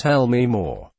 Tell me more.